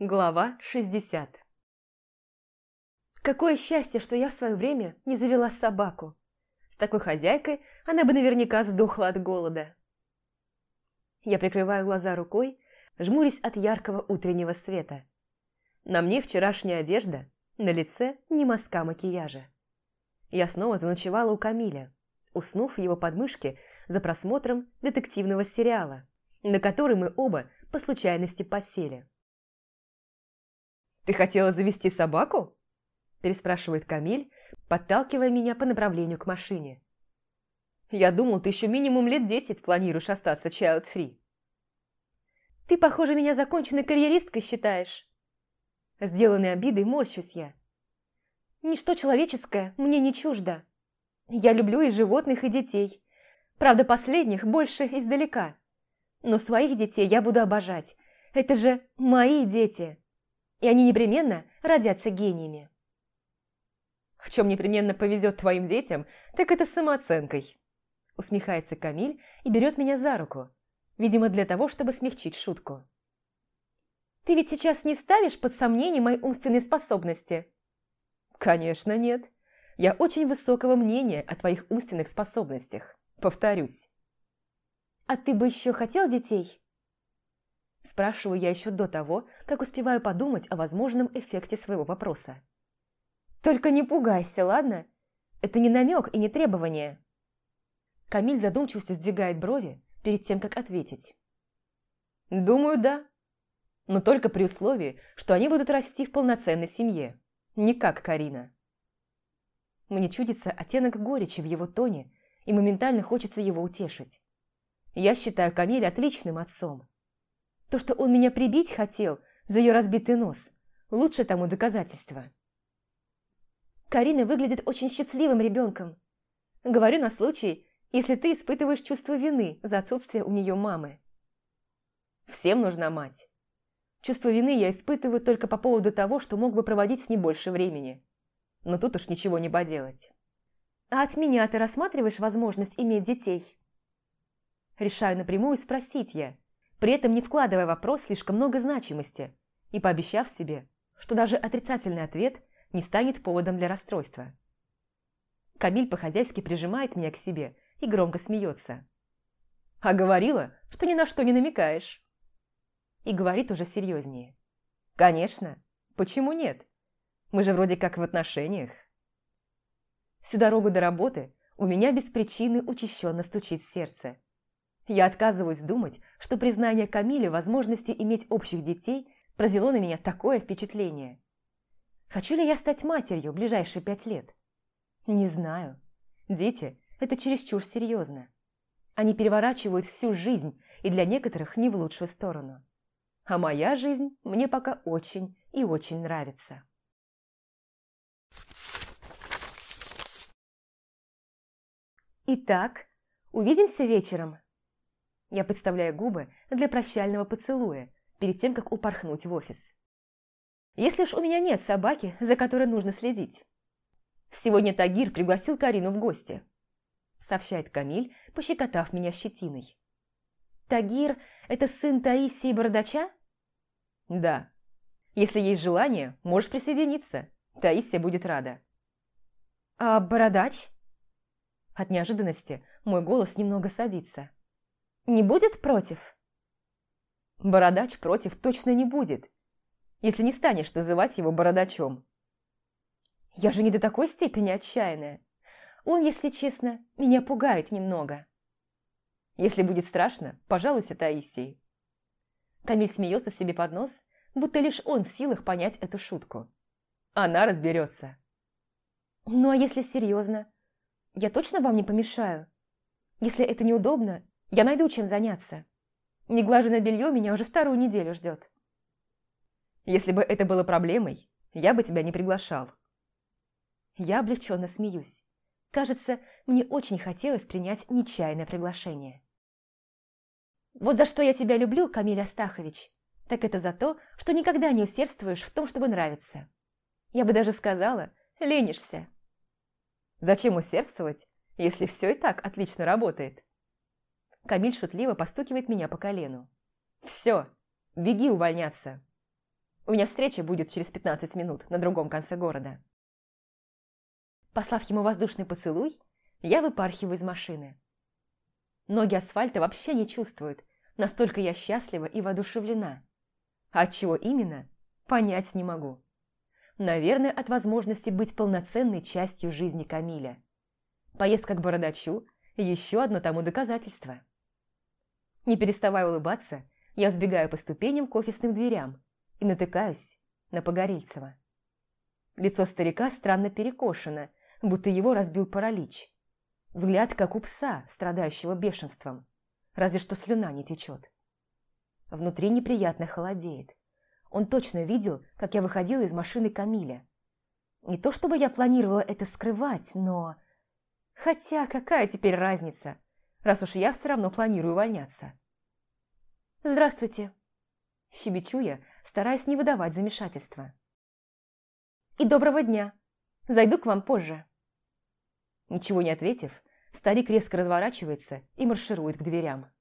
Глава 60 Какое счастье, что я в свое время не завела собаку. С такой хозяйкой она бы наверняка сдохла от голода. Я прикрываю глаза рукой, жмурясь от яркого утреннего света. На мне вчерашняя одежда, на лице ни мазка макияжа. Я снова заночевала у Камиля, уснув в его подмышке за просмотром детективного сериала, на который мы оба по случайности посели. «Ты хотела завести собаку?» переспрашивает Камиль, подталкивая меня по направлению к машине. «Я думал, ты еще минимум лет десять планируешь остаться child-free». «Ты, похоже, меня законченной карьеристкой считаешь». Сделанной обидой морщусь я. «Ничто человеческое мне не чуждо. Я люблю и животных, и детей. Правда, последних больше издалека. Но своих детей я буду обожать. Это же мои дети» и они непременно родятся гениями. В чем непременно повезет твоим детям, так это самооценкой. Усмехается Камиль и берет меня за руку, видимо, для того, чтобы смягчить шутку. Ты ведь сейчас не ставишь под сомнение мои умственные способности? Конечно, нет. Я очень высокого мнения о твоих умственных способностях. Повторюсь. А ты бы еще хотел детей? Спрашиваю я еще до того, как успеваю подумать о возможном эффекте своего вопроса. «Только не пугайся, ладно? Это не намек и не требование». Камиль задумчивости сдвигает брови перед тем, как ответить. «Думаю, да. Но только при условии, что они будут расти в полноценной семье. Не как Карина». Мне чудится оттенок горечи в его тоне, и моментально хочется его утешить. Я считаю Камиля отличным отцом. То, что он меня прибить хотел за ее разбитый нос, лучше тому доказательство. Карина выглядит очень счастливым ребенком. Говорю на случай, если ты испытываешь чувство вины за отсутствие у нее мамы. Всем нужна мать. Чувство вины я испытываю только по поводу того, что мог бы проводить с ней больше времени. Но тут уж ничего не поделать. А от меня ты рассматриваешь возможность иметь детей? Решаю напрямую спросить я, при этом не вкладывая в вопрос слишком много значимости и пообещав себе, что даже отрицательный ответ не станет поводом для расстройства. Камиль по-хозяйски прижимает меня к себе и громко смеется. «А говорила, что ни на что не намекаешь». И говорит уже серьезнее. «Конечно. Почему нет? Мы же вроде как в отношениях». Всю дорогу до работы у меня без причины учащенно стучит сердце. Я отказываюсь думать, что признание Камиле возможности иметь общих детей произвело на меня такое впечатление. Хочу ли я стать матерью в ближайшие пять лет? Не знаю. Дети – это чересчур серьезно. Они переворачивают всю жизнь, и для некоторых не в лучшую сторону. А моя жизнь мне пока очень и очень нравится. Итак, увидимся вечером. Я подставляю губы для прощального поцелуя, перед тем, как упорхнуть в офис. Если уж у меня нет собаки, за которой нужно следить. Сегодня Тагир пригласил Карину в гости, сообщает Камиль, пощекотав меня щетиной. Тагир – это сын Таисии Бородача? Да. Если есть желание, можешь присоединиться. Таисия будет рада. А Бородач? От неожиданности мой голос немного садится. Не будет против? Бородач против точно не будет, если не станешь называть его бородачом. Я же не до такой степени отчаянная. Он, если честно, меня пугает немного. Если будет страшно, пожалуйся Таисии. Камиль смеется себе под нос, будто лишь он в силах понять эту шутку. Она разберется. Ну а если серьезно? Я точно вам не помешаю? Если это неудобно, я найду чем заняться. Неглаженное белье меня уже вторую неделю ждет. Если бы это было проблемой, я бы тебя не приглашал. Я облегченно смеюсь. Кажется, мне очень хотелось принять нечаянное приглашение. Вот за что я тебя люблю, Камиль Астахович, так это за то, что никогда не усердствуешь в том, чтобы нравиться. Я бы даже сказала, ленишься. Зачем усердствовать, если все и так отлично работает? Камиль шутливо постукивает меня по колену. «Все, беги увольняться!» У меня встреча будет через 15 минут на другом конце города. Послав ему воздушный поцелуй, я выпархиваю из машины. Ноги асфальта вообще не чувствуют, настолько я счастлива и воодушевлена. А чего именно, понять не могу. Наверное, от возможности быть полноценной частью жизни Камиля. Поездка к Бородачу – еще одно тому доказательство. Не переставая улыбаться, я сбегаю по ступеням к офисным дверям и натыкаюсь на Погорельцева. Лицо старика странно перекошено, будто его разбил паралич. Взгляд, как у пса, страдающего бешенством. Разве что слюна не течет. Внутри неприятно холодеет. Он точно видел, как я выходила из машины Камиля. Не то чтобы я планировала это скрывать, но... Хотя какая теперь разница, раз уж я все равно планирую увольняться. «Здравствуйте!» Щебечу я, стараясь не выдавать замешательства. «И доброго дня! Зайду к вам позже!» Ничего не ответив, старик резко разворачивается и марширует к дверям.